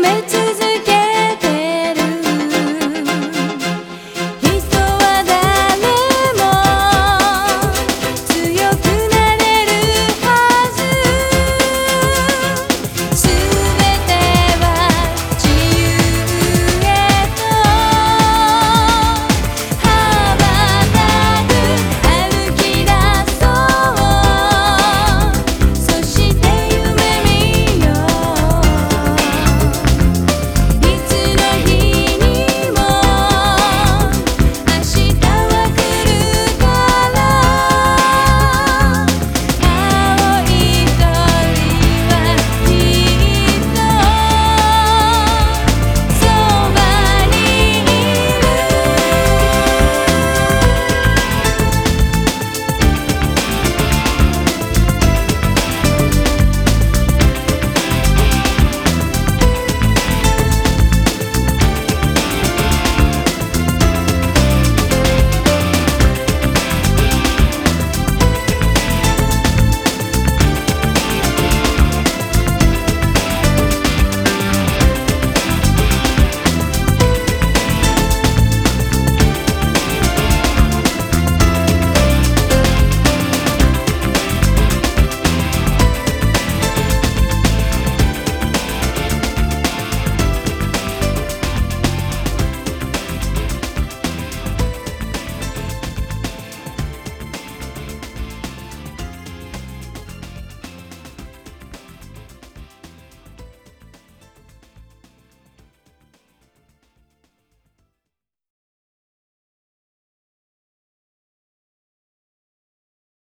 met